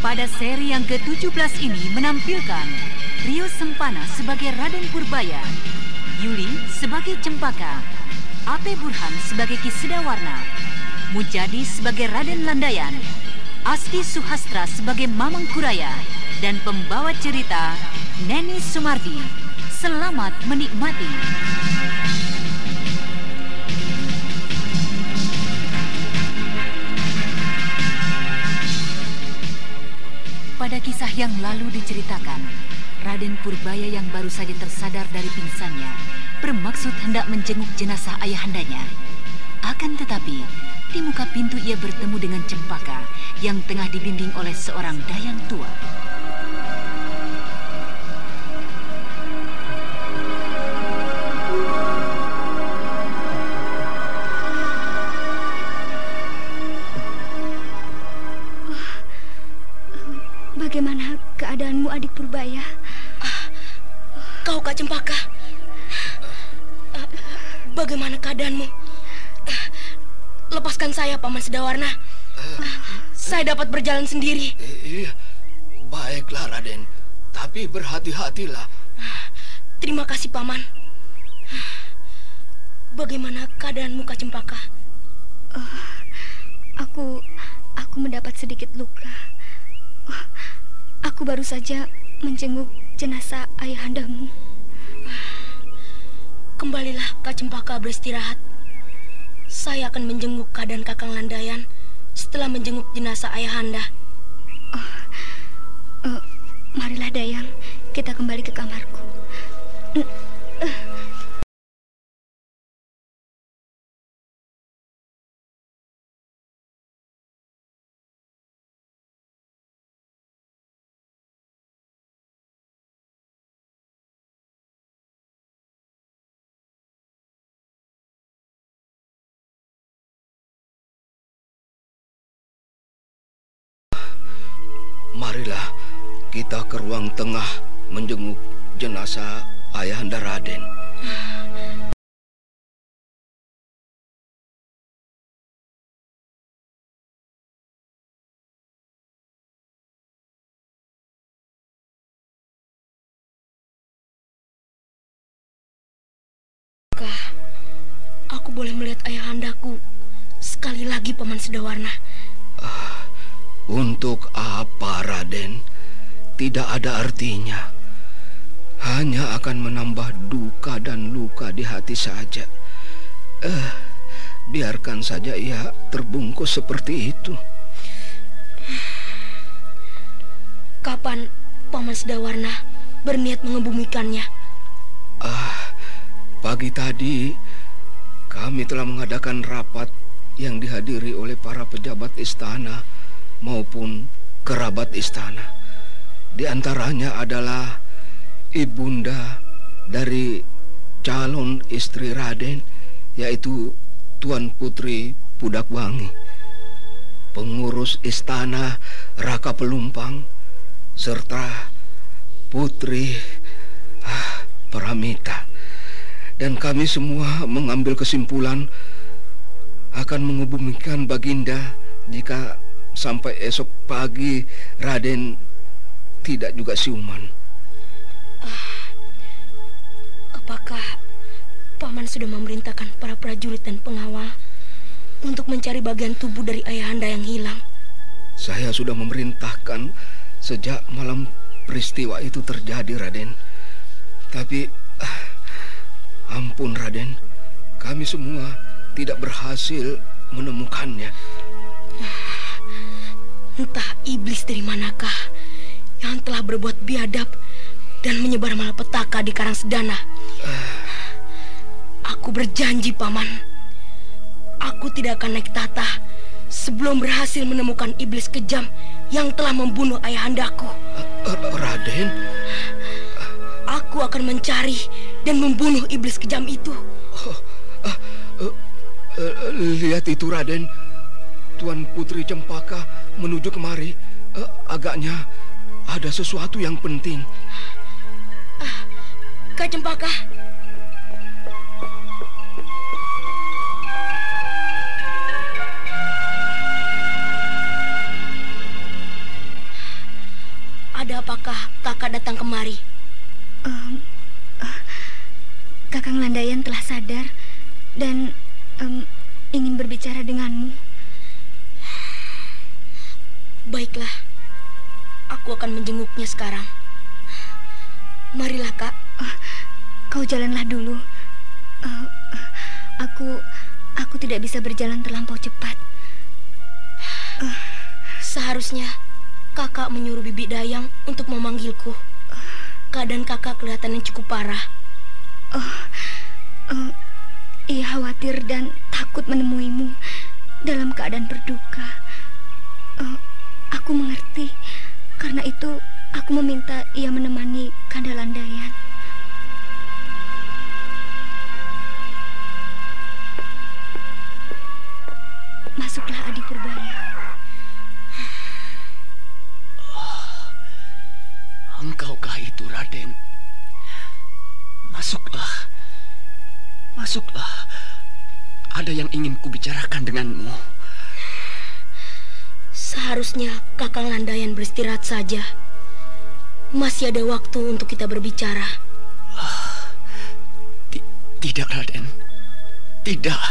Pada seri yang ke-17 ini menampilkan Rio Sempana sebagai Raden Purbaya, Yuli sebagai Cempaka, Ape Burhan sebagai Ki Sedawarna, Mujadi sebagai Raden Landayan, Asti Suhastra sebagai Mamang Kuraya, dan pembawa cerita Neni Sumardi. Selamat menikmati. Pada kisah yang lalu diceritakan, Raden Purbaya yang baru saja tersadar dari pingsannya bermaksud hendak menjenguk jenazah ayahandanya. Akan tetapi, di muka pintu ia bertemu dengan Cempaka yang tengah dibimbing oleh seorang dayang tua. Saya Paman Sedawarna. Saya dapat berjalan sendiri. Iya, baiklah Raden. Tapi berhati-hatilah. Terima kasih Paman. Bagaimana keadaanmu Kak Cempaka? Aku aku mendapat sedikit luka. Oh, Aku baru saja menjenguk jenazah ayahandamu. Kembalilah Kak Cempaka beristirahat. Saya akan menjenguk keadaan Kakang Landayan setelah menjenguk jenazah ayahanda. Eh, marilah Dayang, kita kembali ke kamarku. Marilah kita ke ruang tengah menjenguk jenazah Ayahanda Raden. Kak, aku boleh melihat ayahandaku sekali lagi Paman Sedawarna. Untuk apa Raden? Tidak ada artinya. Hanya akan menambah duka dan luka di hati saja. Eh, biarkan saja ia terbungkus seperti itu. Kapan Paman Sedawarna berniat mengebumikannya? Ah, pagi tadi kami telah mengadakan rapat yang dihadiri oleh para pejabat istana maupun kerabat istana. Di antaranya adalah ibunda dari calon istri Raden, yaitu Tuan Putri Pudakwangi, pengurus istana Raka Pelumpang, serta Putri ah, Paramita. Dan kami semua mengambil kesimpulan akan mengebumikan Baginda jika sampai esok pagi Raden tidak juga siuman. Apakah Paman sudah memerintahkan para prajurit dan pengawal untuk mencari bagian tubuh dari ayahanda yang hilang? Saya sudah memerintahkan sejak malam peristiwa itu terjadi, Raden. Tapi ah, ampun, Raden, kami semua tidak berhasil menemukannya. Entah iblis dari manakah yang telah berbuat biadab dan menyebar malapetaka di Karang Sedana. Aku berjanji, Paman. Aku tidak akan naik tahta sebelum belum berhasil menemukan iblis kejam yang telah membunuh ayahandaku. Uh, Raden? Aku akan mencari dan membunuh iblis kejam itu. Uh, uh, uh, uh, lihat itu, Raden. Tuan Putri Cempaka menuju kemari. Uh, agaknya ada sesuatu yang penting. Uh, Kak Cempaka, Ada apakah kakak datang kemari? Um, uh, Kakang Landayan telah sadar dan um, ingin berbicara denganmu. Baiklah, aku akan menjenguknya sekarang. Marilah kak. Uh, kau jalanlah dulu. Uh, uh, aku, aku tidak bisa berjalan terlampau cepat. Uh. Seharusnya kakak menyuruh Bibi Dayang untuk memanggilku. Keadaan kakak kelihatannya cukup parah. Oh, uh, ia khawatir dan takut menemuimu dalam keadaan berduka. Uh, aku mengerti. Karena itu aku meminta ia menemani Kandalandayan. Masuklah Adi Purbaya. Engkaukah itu, Raden? Masuklah. Masuklah. Ada yang ingin kubicarakan denganmu. Seharusnya Kakang Landayan beristirahat saja. Masih ada waktu untuk kita berbicara. tidak, Raden. Tidak.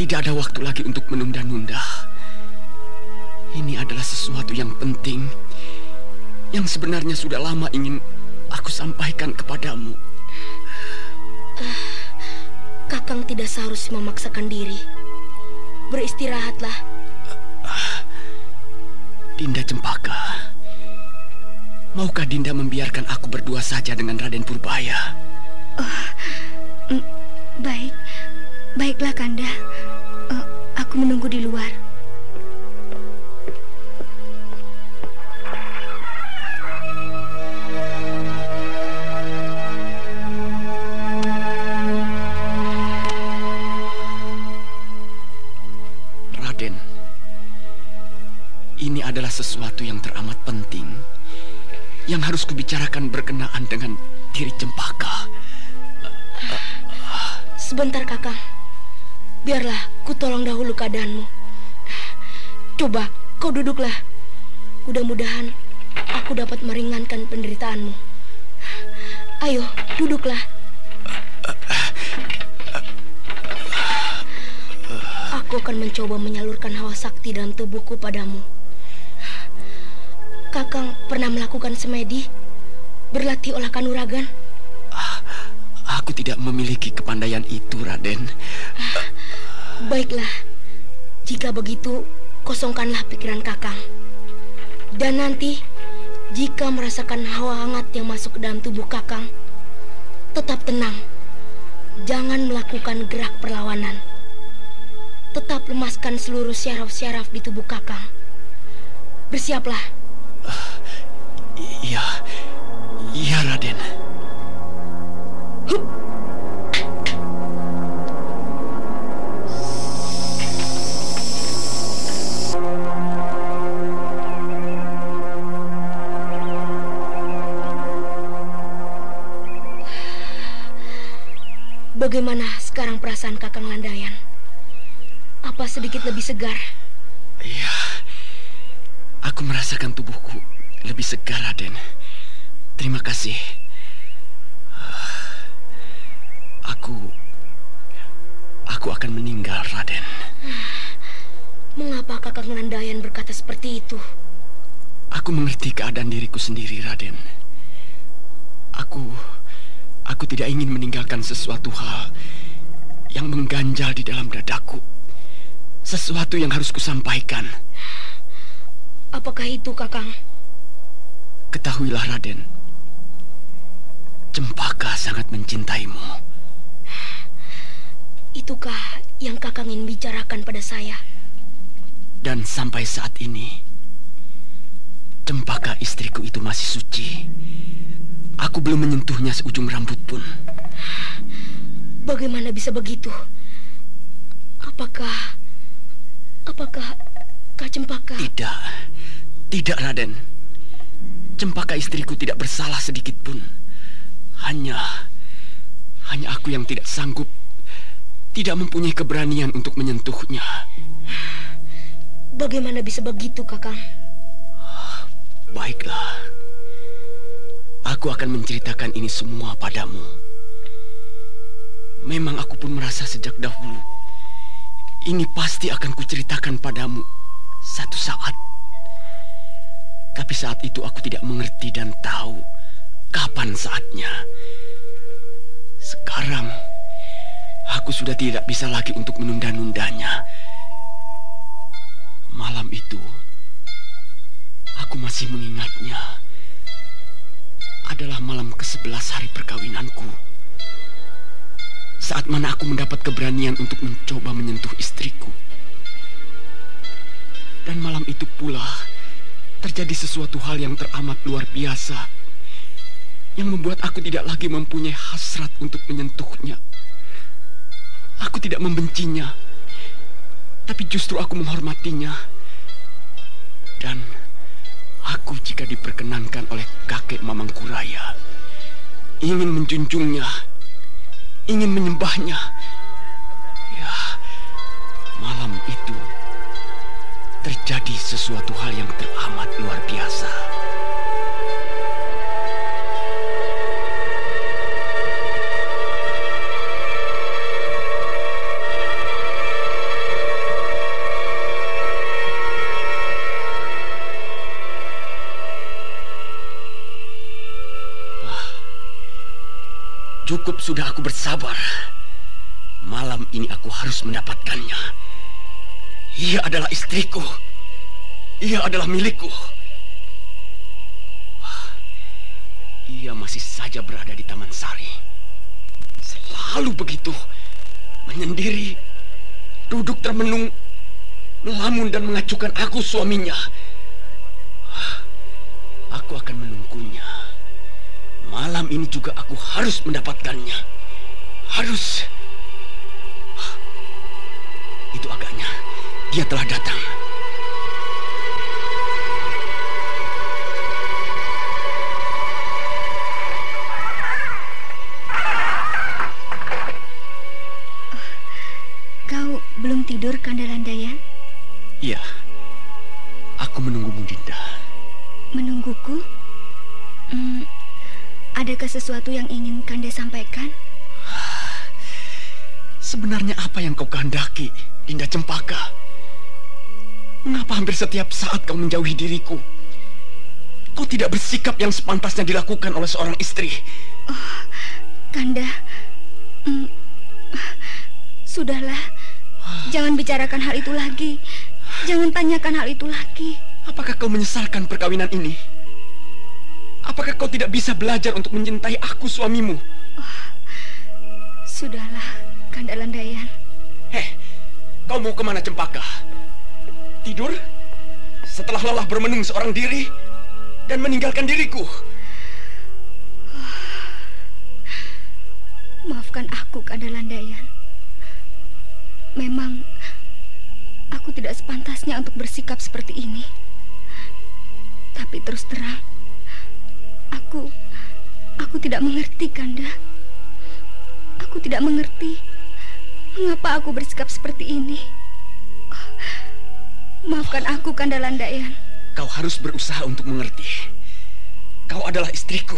Tidak ada waktu lagi untuk menunda-nunda. Ini adalah sesuatu yang penting yang sebenarnya sudah lama ingin aku sampaikan kepadamu. Uh, Kakang tidak seharusnya memaksakan diri. Beristirahatlah. Dinda Cempaka, maukah Dinda membiarkan aku berdua saja dengan Raden Purbaya? Oh, baik, baiklah Kanda. Uh, aku menunggu di luar. Adalah sesuatu yang teramat penting yang harus kubicarakan berkenaan dengan diri Cempaka. Sebentar, Kakang. Biarlah ku tolong dahulu keadaanmu. Coba kau duduklah. Mudah-mudahan aku dapat meringankan penderitaanmu. Ayo, duduklah. Aku akan mencoba menyalurkan hawa sakti dalam tubuhku padamu. Kakang pernah melakukan semedi? Berlatih olah kanuragan? Ah, aku tidak memiliki kepandaian itu, Raden. Ah, baiklah. Jika begitu, kosongkanlah pikiran Kakang. Dan nanti, jika merasakan hawa hangat yang masuk ke dalam tubuh Kakang, tetap tenang. Jangan melakukan gerak perlawanan. Tetap lemaskan seluruh syaraf-syaraf di tubuh Kakang. Bersiaplah. Iya, iya Raden. Bagaimana sekarang perasaan Kakang Landayan? Apa sedikit lebih segar? Iya, aku merasakan tubuhku lebih segar, Raden. Terima kasih. Aku... Aku akan meninggal, Raden. Mengapa kakak Landayan berkata seperti itu? Aku mengerti keadaan diriku sendiri, Raden. Aku... Aku tidak ingin meninggalkan sesuatu hal yang mengganjal di dalam dadaku. Sesuatu yang harus kusampaikan. Apakah itu, Kakang? Ketahuilah Raden, Cempaka sangat mencintaimu. Itukah yang kakang ingin bicarakan pada saya? Dan sampai saat ini, cempaka istriku itu masih suci. Aku belum menyentuhnya seujung rambut pun. Bagaimana bisa begitu? Apakah... Apakah Kak Cempaka? Tidak. Tidak, Raden. Cempaka istriku tidak bersalah sedikit pun. Hanya... Hanya aku yang tidak sanggup tidak mempunyai keberanian untuk menyentuhnya. Bagaimana bisa begitu, Kakang? Baiklah. Aku akan menceritakan ini semua padamu. Memang aku pun merasa sejak dahulu ini pasti akan kuceritakan padamu satu saat. Tapi saat itu aku tidak mengerti dan tahu kapan saatnya. Sekarang Aku sudah tidak bisa lagi untuk menunda-nundanya. Malam itu, aku masih mengingatnya. Adalah malam ke-11 hari perkawinanku. Saat mana aku mendapat keberanian untuk mencoba menyentuh istriku. Dan malam itu pula terjadi sesuatu hal yang teramat luar biasa yang membuat aku tidak lagi mempunyai hasrat untuk menyentuhnya. Aku tidak membencinya, tapi justru aku menghormatinya. Dan aku jika diperkenankan oleh kakek Mamang Kuraya, ingin menjunjungnya, ingin menyembahnya. Ya, malam itu terjadi sesuatu hal yang teramat luar biasa. Cukup sudah aku bersabar. Malam ini aku harus mendapatkannya. Ia adalah istriku. Ia adalah milikku. Ia masih saja berada di Taman Sari. Selalu begitu. Menyendiri. Duduk termenung. Melamun dan mengacukan aku suaminya. Aku akan menunggunya. Malam ini juga aku harus mendapatkannya. Harus. Itu agaknya. Dia telah datang. Kau belum tidur, Kandalandayan? Iya. Aku menunggumu, Dinda. Menungguku? Hmm, Adakah sesuatu yang ingin Kanda sampaikan? Sebenarnya apa yang kau kehendaki, Dinda Cempaka? Mengapa hampir setiap saat kau menjauhi diriku? Kau tidak bersikap yang sepantasnya dilakukan oleh seorang istri. Oh, Kanda, mm, sudahlah. Jangan bicarakan hal itu lagi. Jangan tanyakan hal itu lagi. Apakah kau menyesalkan perkawinan ini? Apakah kau tidak bisa belajar untuk mencintai aku suamimu? Oh, sudahlah, Kandalan Dayan. Heh, kau mau ke mana Cempaka? Tidur? Setelah lelah bermenung seorang diri dan meninggalkan diriku? Maafkan aku, Kandalan Dayan. Memang aku tidak sepantasnya untuk bersikap seperti ini. Tapi terus terang, Aku aku tidak mengerti, Kanda. Aku tidak mengerti mengapa aku bersikap seperti ini. Maafkan aku, Kanda Landayan. Kau harus berusaha untuk mengerti. Kau adalah istriku.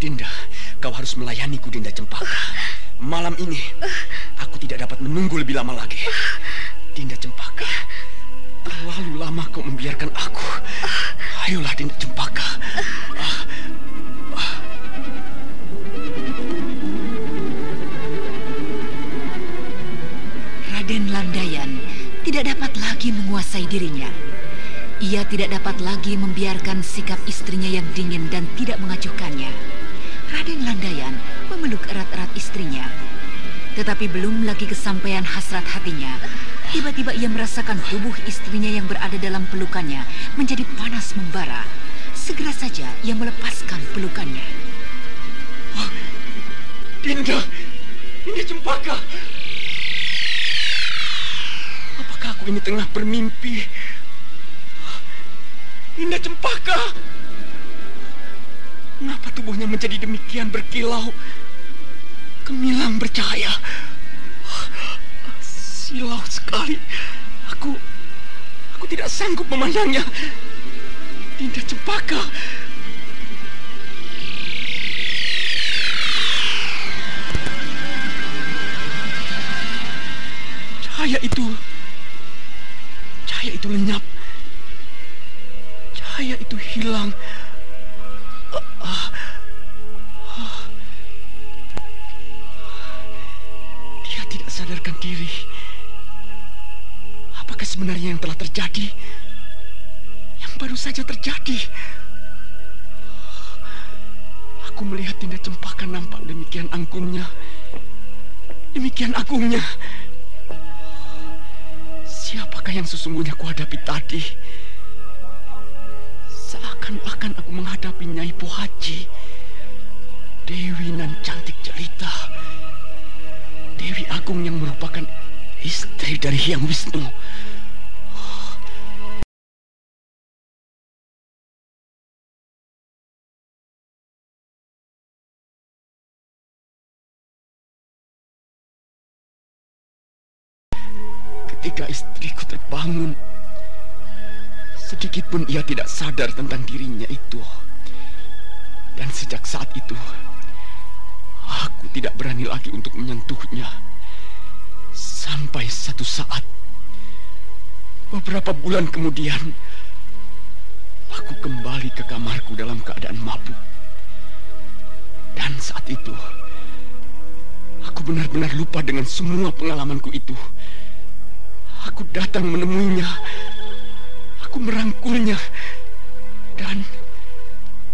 Dinda, kau harus melayaniku, Dinda Cempaka. Malam ini, aku tidak dapat menunggu lebih lama lagi. Dinda Cempaka, terlalu lama kau membiarkan aku. Ayolah, Dinda Cempaka. Raden Landayan tidak dapat lagi menguasai dirinya. Ia tidak dapat lagi membiarkan sikap istrinya yang dingin dan tidak mengacuhkannya. Raden Landayan memeluk erat-erat istrinya. Tetapi belum lagi kesampaian hasrat hatinya, Tiba-tiba ia merasakan tubuh istrinya yang berada dalam pelukannya menjadi panas membara. Segera saja ia melepaskan pelukannya. Oh, Dinda, ini cempaka. Apakah aku ini tengah bermimpi? Dinda cempaka. Mengapa tubuhnya menjadi demikian berkilau? Gemilang bercahaya. Silau sekali. Aku aku tidak sanggup memandangnya. Dinda Cempaka. Cahaya itu cahaya itu lenyap. Cahaya itu hilang. Dia tidak sadarkan diri sebenarnya yang telah terjadi? Yang baru saja terjadi. Aku melihat Dinda Cempaka nampak demikian angkunnya. Demikian agungnya. Siapakah yang sesungguhnya kuhadapi tadi? Seakan-akan aku menghadapi Nyai Pohaji. Dewi nan cantik jelita. Dewi Agung yang merupakan istri dari Hyang Wisnu. Sedikit pun ia tidak sadar tentang dirinya itu. Dan sejak saat itu, aku tidak berani lagi untuk menyentuhnya. Sampai satu saat, beberapa bulan kemudian, aku kembali ke kamarku dalam keadaan mabuk. Dan saat itu, aku benar-benar lupa dengan semua pengalamanku itu. Aku datang menemuinya. Aku merangkulnya. Dan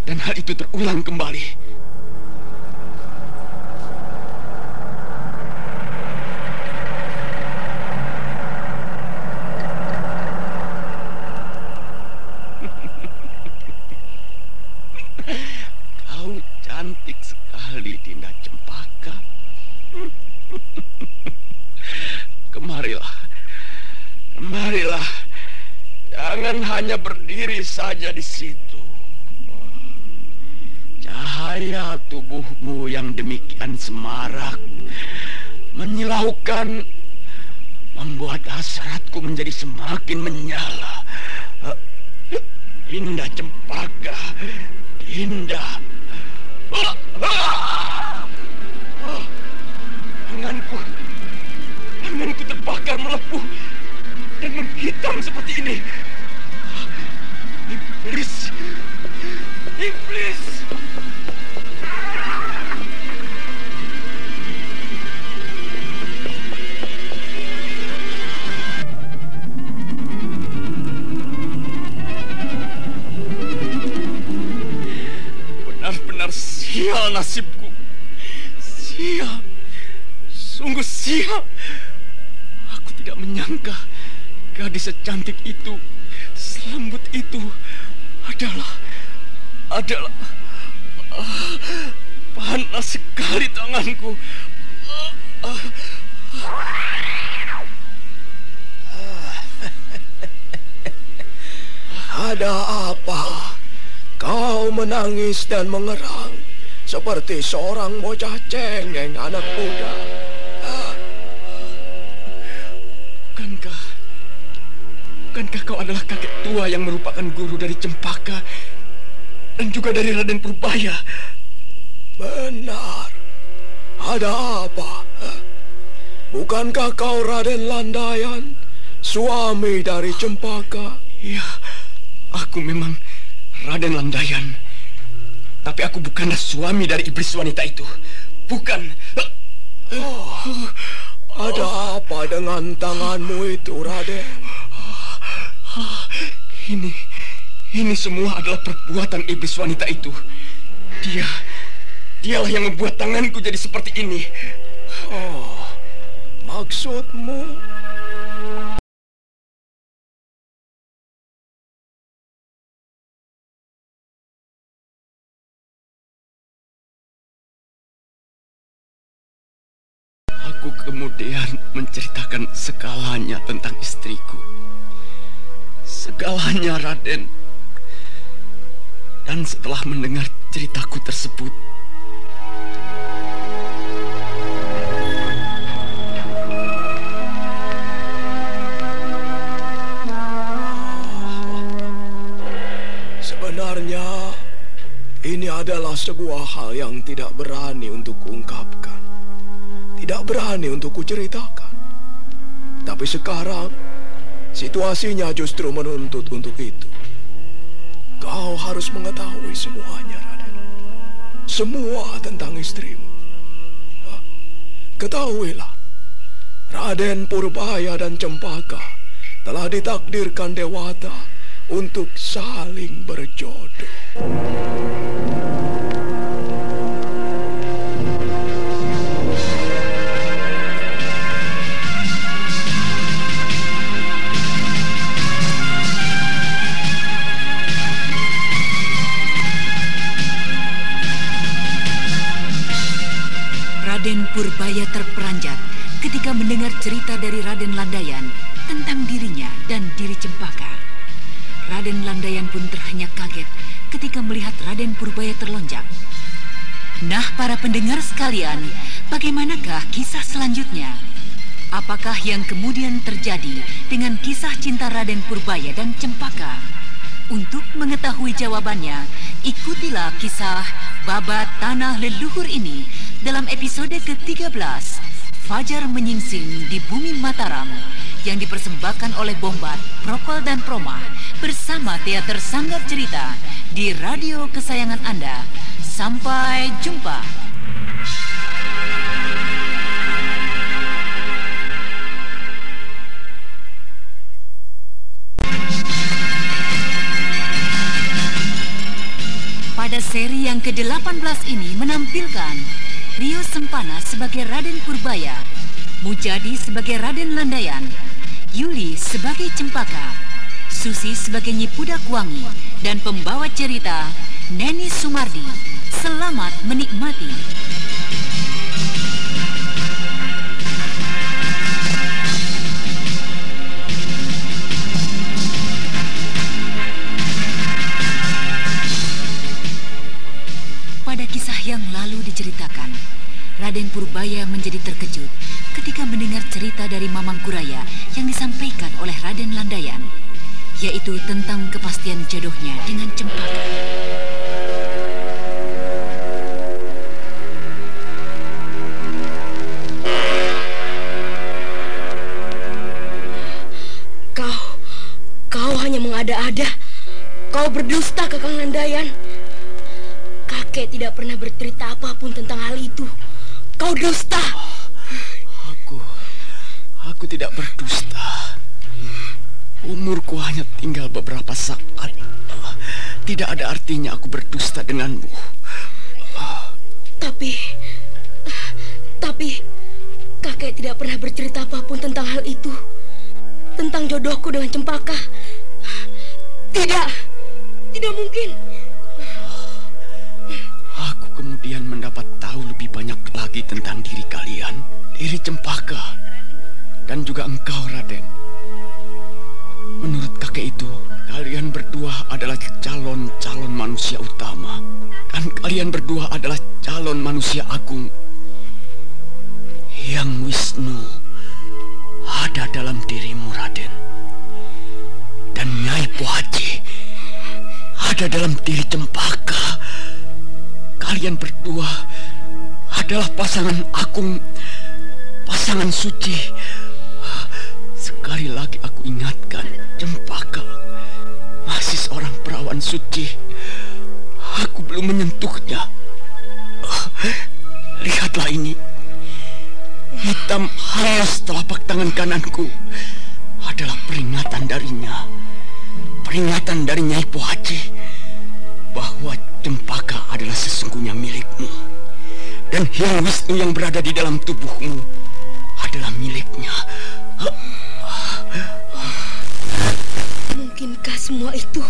dan hal itu terulang kembali. Kau cantik sekali, Dinda Cempaka. Kemarilah. Marilah, jangan hanya berdiri saja di situ. Cahaya tubuhmu yang demikian semarak menyilaukan membuat hasratku menjadi semakin menyala. Indah cempaka, indah. Tanganku, tanganku terbakar melepuh dan menghitam seperti ini. Iblis! Iblis! Benar-benar sial nasibku. Sial. Sungguh sial. Aku tidak menyangka Gadis secantik itu, selembut itu adalah adalah uh, panas sekali tanganku. Ada apa? Kau menangis dan mengerang seperti seorang bocah cengeng anak muda. Bukankah kau adalah kakek tua yang merupakan guru dari Cempaka dan juga dari Raden Purbaya? Benar. Ada apa? Bukankah kau Raden Landayan, suami dari Cempaka? Iya, aku memang Raden Landayan. Tapi aku bukanlah suami dari iblis wanita itu. Bukan. Oh, ada apa dengan tanganmu itu, Raden? Oh, ini, ini semua adalah perbuatan iblis wanita itu. Dia, dialah yang membuat tanganku jadi seperti ini. Oh, maksudmu? Aku kemudian menceritakan segalanya tentang istriku. Segalanya, Raden. Dan setelah mendengar ceritaku tersebut, Sebenarnya ini adalah sebuah hal yang tidak berani untuk kuungkapkan. Tidak berani untuk kuceritakan. Tapi sekarang situasinya justru menuntut untuk itu. Kau harus mengetahui semuanya, Raden. Semua tentang istrimu. Hah? Ketahuilah, Raden Purbaya dan Cempaka telah ditakdirkan Dewata untuk saling berjodoh. Purbaya terperanjat ketika mendengar cerita dari Raden Landayan tentang dirinya dan diri Cempaka. Raden Landayan pun terhenyak kaget ketika melihat Raden Purbaya terlonjak. Nah, para pendengar sekalian, bagaimanakah kisah selanjutnya? Apakah yang kemudian terjadi dengan kisah cinta Raden Purbaya dan Cempaka? Untuk mengetahui jawabannya, ikutilah kisah Babat Tanah Leluhur ini dalam episode ke-13 Fajar Menyingsing di Bumi Mataram yang dipersembahkan oleh Bombat, Prokol dan Proma bersama Teater Sanggar Cerita di radio kesayangan Anda. Sampai jumpa. Pada seri yang ke-18 ini menampilkan Rio Sempana sebagai Raden Purbaya, Mujadi sebagai Raden Landayan, Yuli sebagai Cempaka, Susi sebagai Nyipudak Wangi, dan pembawa cerita Neni Sumardi. Selamat menikmati. Diceritakan, Raden Purbaya menjadi terkejut ketika mendengar cerita dari Mamang Kuraya yang disampaikan oleh Raden Landayan, yaitu tentang kepastian jodohnya dengan Cempaka. Kau, kau hanya mengada-ada. Kau berdusta, Kakang Landayan. Umurku hanya tinggal beberapa saat. Tidak ada artinya aku berdusta denganmu. Tapi, tapi kakek tidak pernah bercerita apa pun tentang hal itu. Tentang jodohku dengan Cempaka. Tidak, tidak mungkin. Aku kemudian mendapat tahu lebih banyak lagi tentang diri kalian, diri Cempaka, dan juga engkau, Raden. Menurut kakek itu, kalian berdua adalah calon-calon manusia utama. Dan kalian berdua adalah calon manusia agung. Yang Wisnu ada dalam dirimu, Raden. Dan Nyai Pohaji ada dalam diri Cempaka. Kalian berdua adalah pasangan agung, pasangan suci. Sekali lagi ingatkan, Cempaka masih seorang perawan suci. Aku belum menyentuhnya. Lihatlah ini. Hitam halus telapak tangan kananku adalah peringatan darinya. Peringatan dari Nyai Pohaji bahwa Cempaka adalah sesungguhnya milikmu. Dan Hyang Wisnu yang berada di dalam tubuhmu adalah miliknya. Mungkinkah semua itu?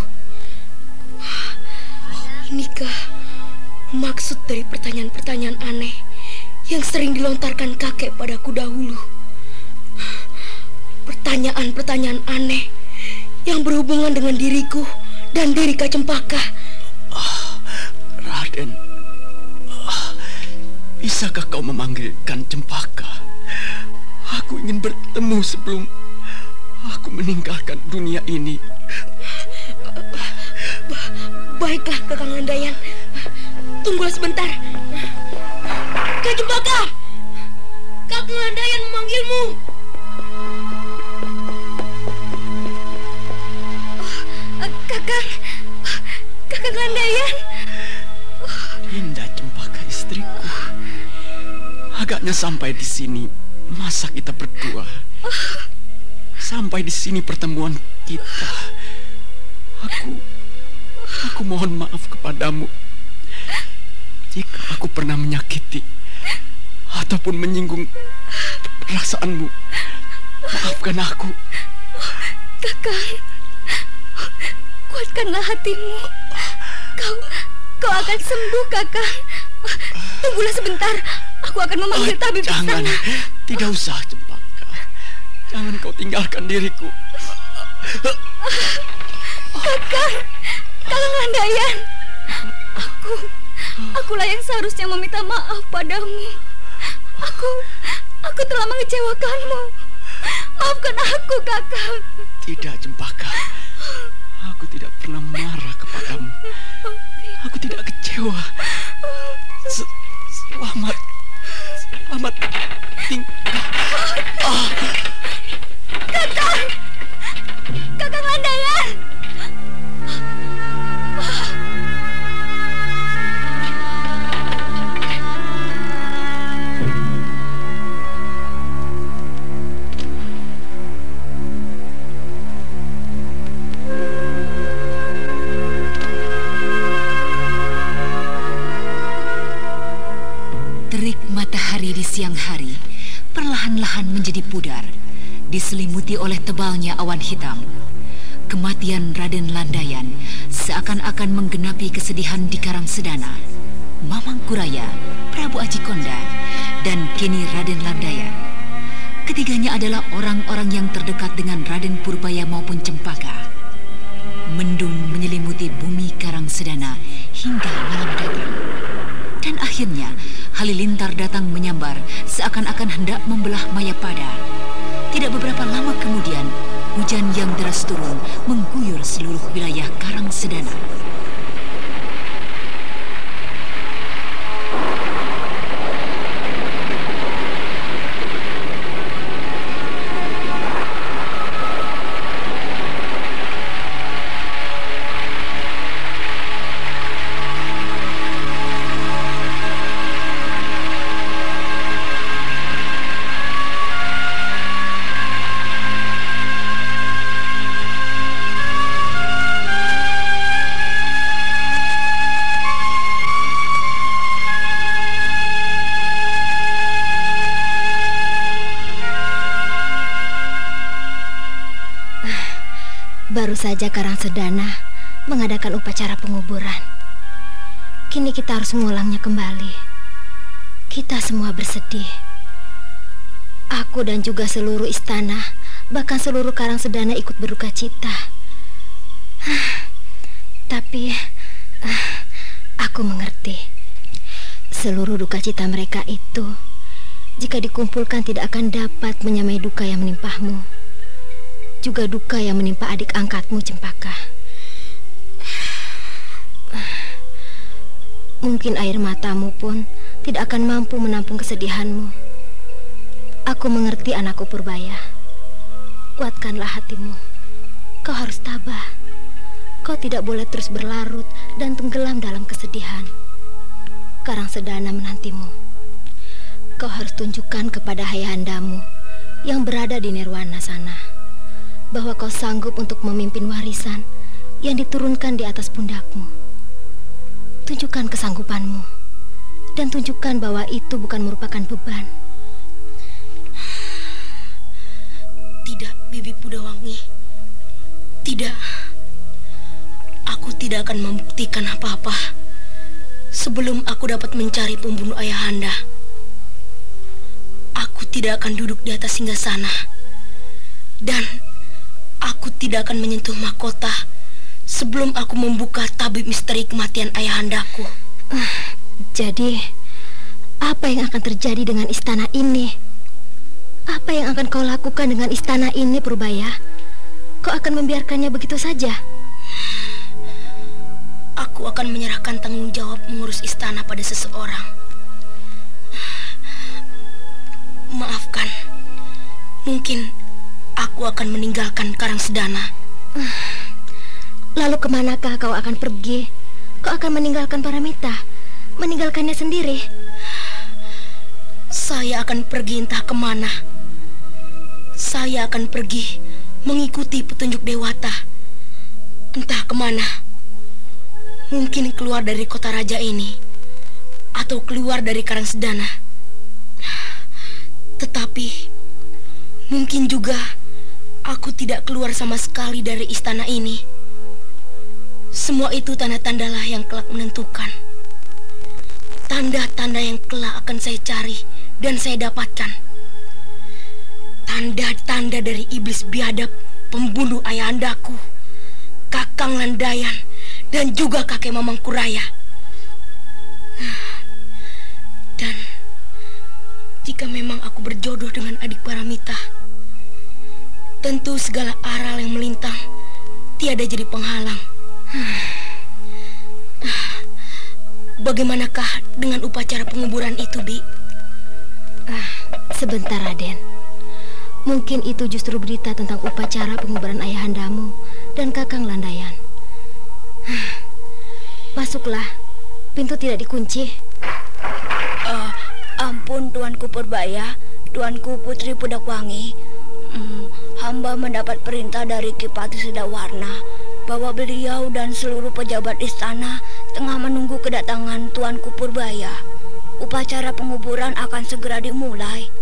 Inikah maksud dari pertanyaan-pertanyaan aneh yang sering dilontarkan kakek padaku dahulu. Pertanyaan-pertanyaan aneh yang berhubungan dengan diriku dan diri Kak Cempaka. Ah, Raden, ah, bisakah kau memanggilkan Cempaka? Aku ingin bertemu sebelum aku meninggalkan dunia ini. Ba baiklah, Kakang Landayan. Tunggulah sebentar. Kak Cempaka! Kakang Landayan memanggilmu. Oh, kakang, Kakang Landayan. Indah Cempaka istriku. Agaknya sampai di sini masa kita berdua. Sampai di sini pertemuan kita. Mohon maaf kepadamu jika aku pernah menyakiti ataupun menyinggung perasaanmu. Maafkan aku. Kakang, kuatkanlah hatimu. Kau, kau akan sembuh, Kakang. Tunggulah sebentar, aku akan memanggil Oh, tabib jangan, sana. tidak usah Cempaka. Jangan kau tinggalkan diriku. Kakang, Kakang Landayan. Aku, akulah yang seharusnya meminta maaf padamu. Aku, aku telah mengecewakanmu. Maafkan aku, Kakang. Tidak, Cempaka. Aku tidak pernah marah kepadamu. Aku tidak kecewa. Se- Selamat. Selamat tinggal. Diselimuti oleh tebalnya awan hitam. Kematian Raden Landayan seakan-akan menggenapi kesedihan di Karang Sedana. Mamang Kuraya, Prabu Ajikonda, dan kini Raden Landayan. Ketiganya adalah orang-orang yang terdekat dengan Raden Purbaya maupun Cempaka. Mendung menyelimuti bumi Karang Sedana hingga malam datang. Dan akhirnya Halilintar datang menyambar seakan-akan hendak membelah Mayapada. Tidak beberapa lama kemudian, hujan yang deras turun mengguyur seluruh wilayah Karang Sedana. Saja Karang Sedana mengadakan upacara penguburan. Kini kita harus mengulangnya kembali. Kita semua bersedih. Aku dan juga seluruh istana, bahkan seluruh Karang Sedana ikut berduka cita. Tapi ah, aku mengerti. Seluruh duka cita mereka itu jika dikumpulkan tidak akan dapat menyamai duka yang menimpahmu juga duka yang menimpa adik angkatmu, Cempaka. Mungkin air matamu pun tidak akan mampu menampung kesedihanmu. Aku mengerti anakku Purbaya. Kuatkanlah hatimu. Kau harus tabah. Kau tidak boleh terus berlarut dan tenggelam dalam kesedihan. Karang Sedana menantimu. Kau harus tunjukkan kepada ayahandamu yang berada di Nirwana sana bahwa kau sanggup untuk memimpin warisan yang diturunkan di atas pundakmu. Tunjukkan kesanggupanmu dan tunjukkan bahwa itu bukan merupakan beban. Tidak, Bibi Pudawangi. Tidak. Aku tidak akan membuktikan apa-apa sebelum aku dapat mencari pembunuh ayahanda. Aku tidak akan duduk di atas singgah sana. Dan aku tidak akan menyentuh mahkota sebelum aku membuka tabib misteri kematian ayahandaku. Uh, jadi, apa yang akan terjadi dengan istana ini? Apa yang akan kau lakukan dengan istana ini, Purbaya? Kau akan membiarkannya begitu saja? Aku akan menyerahkan tanggung jawab mengurus istana pada seseorang. Maafkan, mungkin aku akan meninggalkan Karang Sedana. Lalu ke manakah kau akan pergi? Kau akan meninggalkan Paramita, meninggalkannya sendiri. Saya akan pergi entah ke mana. Saya akan pergi mengikuti petunjuk Dewata. Entah ke mana. Mungkin keluar dari kota raja ini atau keluar dari Karang Sedana. Tetapi mungkin juga aku tidak keluar sama sekali dari istana ini. Semua itu tanda-tandalah yang kelak menentukan. Tanda-tanda yang kelak akan saya cari dan saya dapatkan. Tanda-tanda dari iblis biadab pembunuh ayahandaku, Kakang Landayan, dan juga kakek Mamang Kuraya. Dan jika memang aku berjodoh dengan adik Paramita, tentu segala aral yang melintang tiada jadi penghalang. Bagaimanakah dengan upacara penguburan itu, Bi? Ah, sebentar, Raden. Mungkin itu justru berita tentang upacara penguburan ayahandamu dan Kakang Landayan. Masuklah. Pintu tidak dikunci. Uh, ampun Tuanku Purbaya, Tuanku Putri Pudakwangi. Hmm, hamba mendapat perintah dari Kipati Sedawarna bahwa beliau dan seluruh pejabat istana tengah menunggu kedatangan Tuanku Purbaya. Upacara penguburan akan segera dimulai.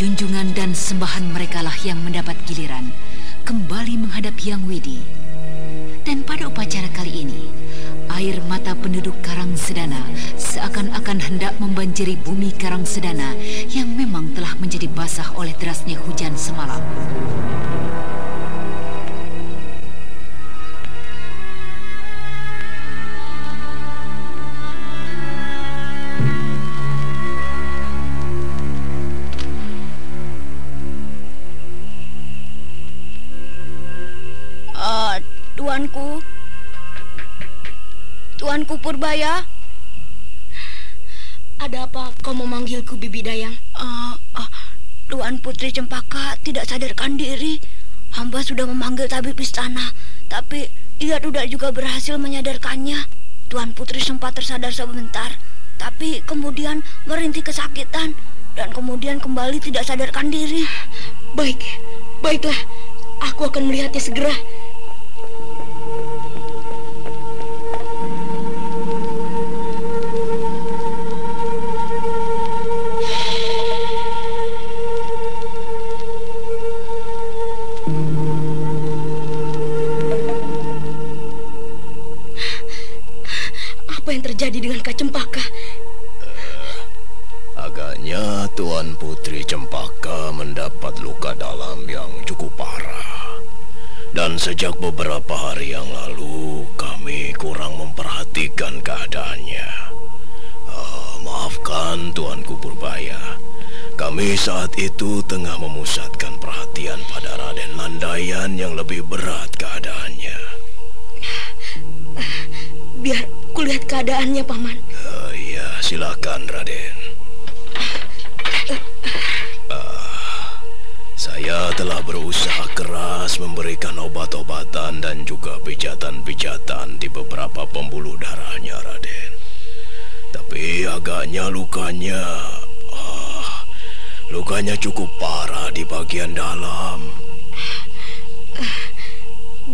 Junjungan dan sembahan mereka lah yang mendapat giliran kembali menghadap Yang Widi. Dan pada upacara kali ini, air mata penduduk Karang Sedana seakan-akan hendak membanjiri bumi Karang Sedana yang memang telah menjadi basah oleh derasnya hujan semalam. Purbaya. Ada apa kau memanggilku Bibi Dayang? Uh, uh, Tuan Putri Cempaka tidak sadarkan diri. Hamba sudah memanggil tabib istana, tapi ia tidak juga berhasil menyadarkannya. Tuan Putri sempat tersadar sebentar, tapi kemudian merintih kesakitan dan kemudian kembali tidak sadarkan diri. Baik, baiklah. Aku akan melihatnya segera. Saat itu tengah memusatkan perhatian pada Raden Landayan yang lebih berat keadaannya. Biar kulihat keadaannya, Paman. Uh, iya, silakan, Raden. Uh, saya telah berusaha keras memberikan obat-obatan dan juga pijatan-pijatan di beberapa pembuluh darahnya, Raden. Tapi agaknya lukanya Lukanya cukup parah di bagian dalam.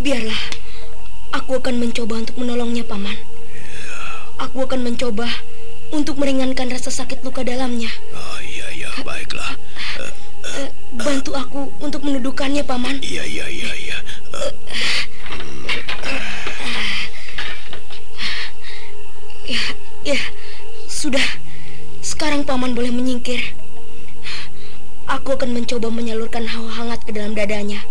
Biarlah, aku akan mencoba untuk menolongnya, Paman. Aku akan mencoba untuk meringankan rasa sakit luka dalamnya. Oh, iya, iya, baiklah. Uh, bantu aku untuk menuduhkannya, Paman. Iya, iya, iya, iya. Uh, Ya, ya, sudah. Sekarang Paman boleh menyingkir. Aku akan mencoba menyalurkan hawa hangat ke dalam dadanya.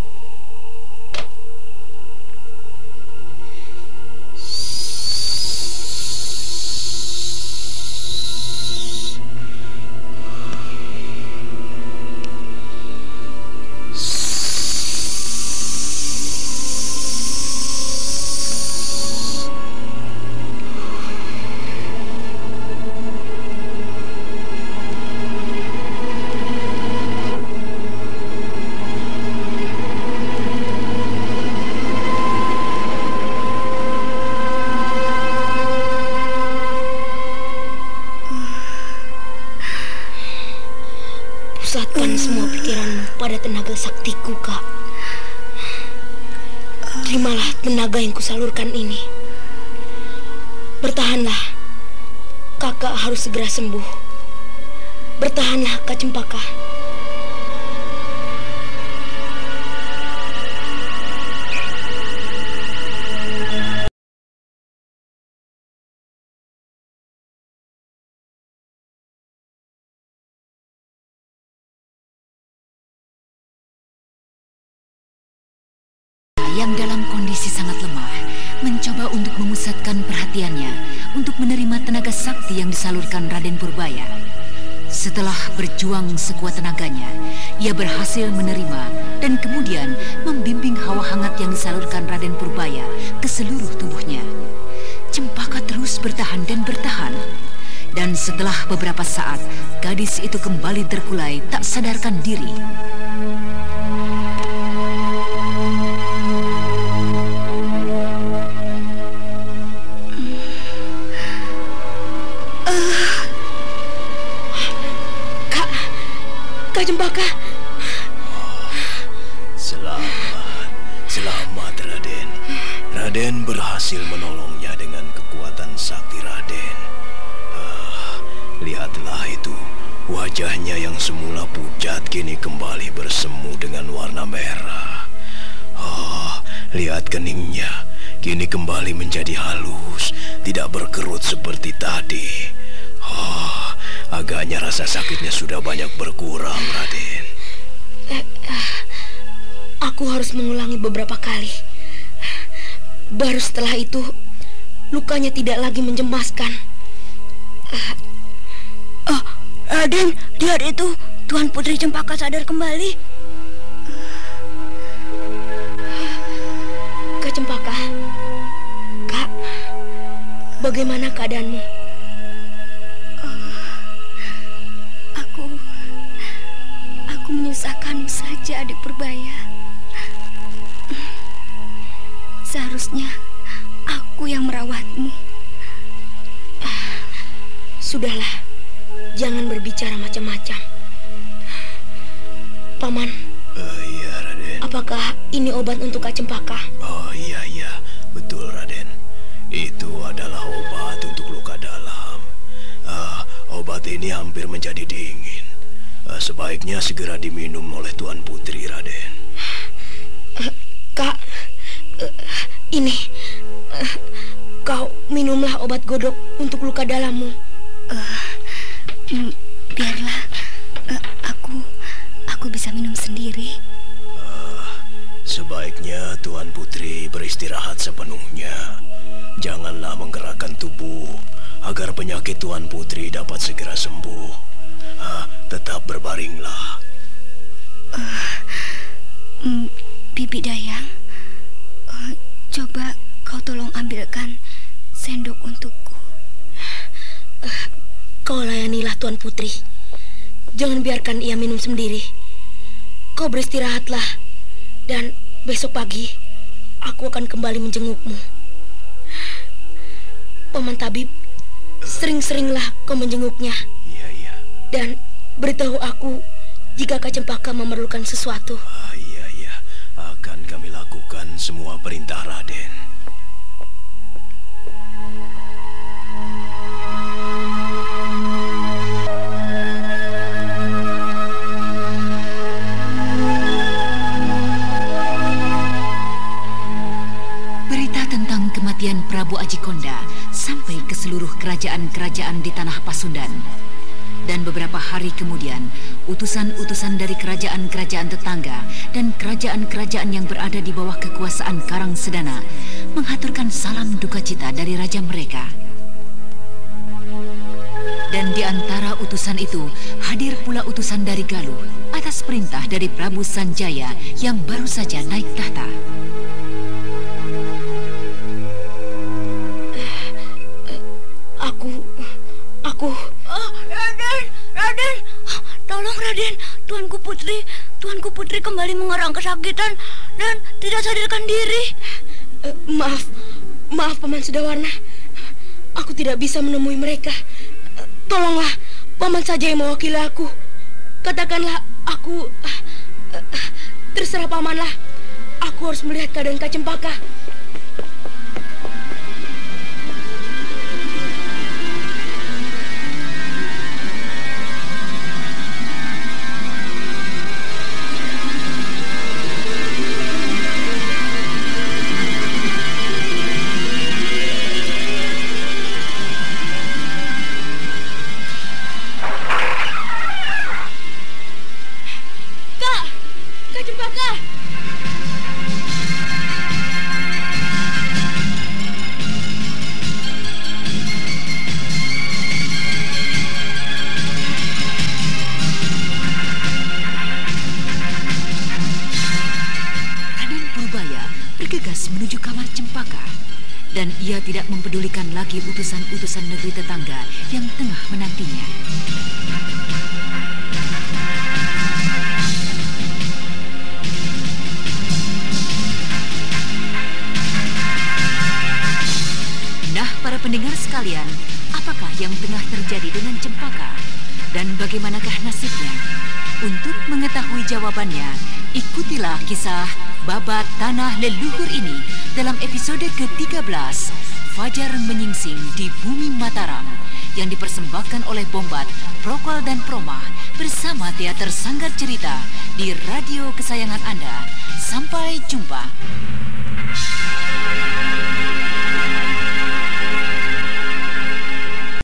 Semua pikiranmu pada tenaga saktiku, Kak. Terimalah tenaga yang kusalurkan ini. Bertahanlah. Kakak harus segera sembuh. Bertahanlah, Kak Cempaka. Yang dalam kondisi sangat lemah mencoba untuk memusatkan perhatiannya untuk menerima tenaga sakti yang disalurkan Raden Purbaya. Setelah berjuang sekuat tenaganya, ia berhasil menerima dan kemudian membimbing hawa hangat yang disalurkan Raden Purbaya ke seluruh tubuhnya. Cempaka terus bertahan dan bertahan. Dan setelah beberapa saat, gadis itu kembali terkulai tak sadarkan diri. Kak Cempaka. Selamat, selamat Raden. Raden berhasil menolongnya dengan kekuatan sakti Raden. Ah, lihatlah itu, wajahnya yang semula pucat kini kembali bersemu dengan warna merah. Ah, lihat keningnya, kini kembali menjadi halus, tidak berkerut seperti tadi. Ah, agaknya rasa sakitnya sudah banyak berkurang, Raden. Aku harus mengulangi beberapa kali. Baru setelah itu, lukanya tidak lagi menjemaskan. Oh, Raden, lihat itu. Tuan Putri Cempaka sadar kembali. Kak Cempaka, Kak, bagaimana keadaanmu? Aku menyusahkanmu saja, adik Purbaya. Seharusnya aku yang merawatmu. Sudahlah, jangan berbicara macam-macam. Paman, Oh iya, Raden. apakah ini obat untuk Kak Cempaka? Oh iya, iya. Betul, Raden. Itu adalah obat untuk luka dalam. Ah, obat ini hampir menjadi dingin. Ah, sebaiknya segera diminum oleh Tuan Putri, Raden. Kak, eh, ini, eh, kau minumlah obat godok untuk luka dalammu. Biarlah. Eh, aku... Aku bisa minum sendiri. Sebaiknya Tuan Putri beristirahat sepenuhnya. Janganlah menggerakkan tubuh agar penyakit Tuan Putri dapat segera sembuh. Ah, tetap berbaringlah. Hmm, Bibi Dayang, eh, coba kau tolong ambilkan sendok untukku. Kau layanilah Tuan Putri. Jangan biarkan ia minum sendiri. Kau beristirahatlah. Dan besok pagi, aku akan kembali menjengukmu. Paman Tabib, sering-seringlah kau menjenguknya. Iya, iya. Dan beritahu aku jika Kak Cempaka memerlukan sesuatu. Ah, iya, iya. Akan kami lakukan semua perintah Raden. Berita tentang kematian Prabu Ajikonda sampai ke seluruh kerajaan-kerajaan di tanah Pasundan. Dan beberapa hari kemudian, utusan-utusan dari kerajaan-kerajaan tetangga dan kerajaan-kerajaan yang berada di bawah kekuasaan Karang Sedana menghaturkan salam duka cita dari raja mereka. Dan di antara utusan itu, hadir pula utusan dari Galuh atas perintah dari Prabu Sanjaya yang baru saja naik tahta. Tuanku Putri, Tuanku Putri kembali mengerang kesakitan dan tidak sadarkan diri. eh, maaf, maaf Paman Sedawarna. Aku tidak bisa menemui mereka. Eh, Tolonglah, Paman saja yang mewakili aku. Katakanlah aku, eh, eh, terserah Pamanlah. Aku harus melihat keadaan Kak utusan-utusan negeri tetangga yang tengah menantinya. Nah, para pendengar sekalian, apakah yang tengah terjadi dengan Cempaka? Dan bagaimanakah nasibnya? Untuk mengetahui jawabannya, ikutilah kisah Babat Tanah Leluhur ini dalam episode ke-13 Fajar Menyingsing di Bumi Mataram yang dipersembahkan oleh Bombat, Prokol dan Proma bersama Teater Sanggar Cerita di radio kesayangan Anda. Sampai jumpa.